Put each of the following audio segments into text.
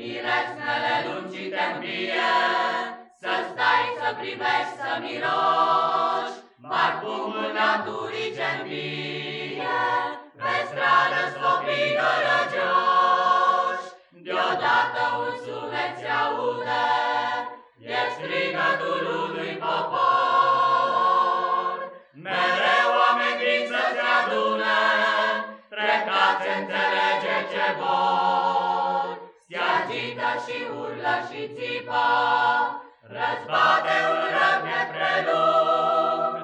Miresmele lungite în vie, Să stai, să privești, să miroși, Parfumul naturii ce agită și urlă și țipă, Răzbate un rău neprelung,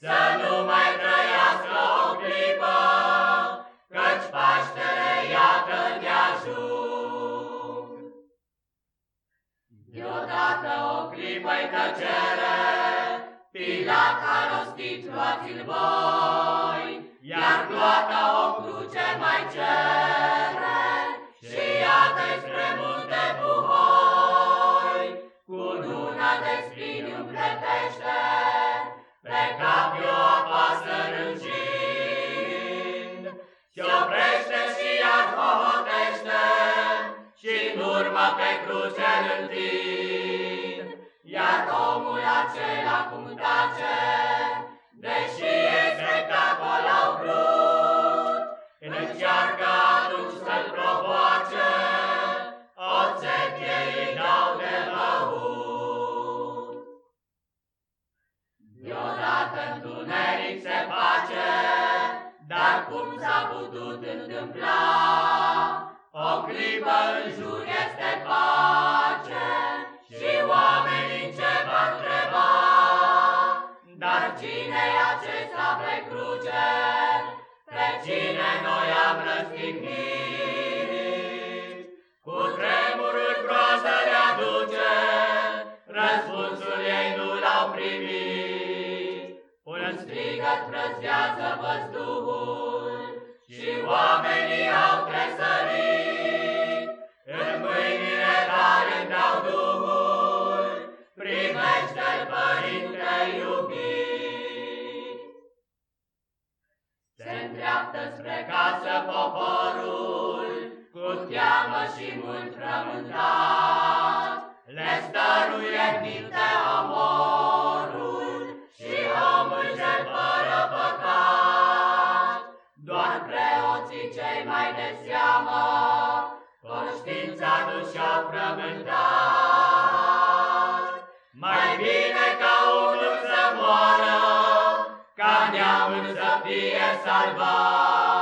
Să nu mai trăiască o clipă, Căci Paștele iată de ajung. Deodată o clipă-i tăcere, Pilat a rostit, luați-l voi, Iar gloata o cruce mai cere, pe cruce îl Iar omul acela cum tace, Deși este că acolo au vrut, Încearcă atunci să-l provoace, Oțet ei dau de băut. Deodată întuneric se face, Dar cum s-a putut întâmpla? O clipă în jur este strigăt răzbează văzduhul Și oamenii au tresărit În mâinile tale dau Duhul Primește-l, Părinte iubit. Se îndreaptă spre casă poporul Cu teamă și mult frământat. Le stăruie minte omorul mai de seamă Conștiința nu și-au frământat Mai bine ca unul să moară Ca neamul să fie salvat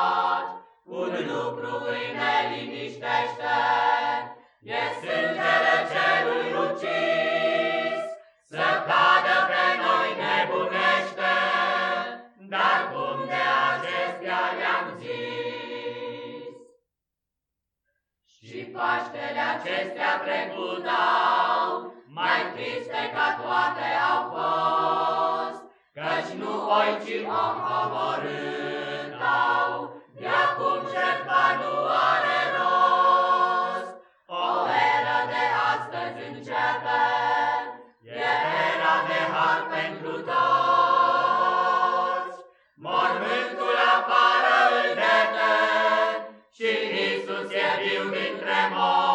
Paștele acestea trecut au Mai triste ca toate au fost Căci nu oi, ci om omorât au De acum jertfa nu are rost O eră de astăzi începe E era de har pentru toți sia di un tremor.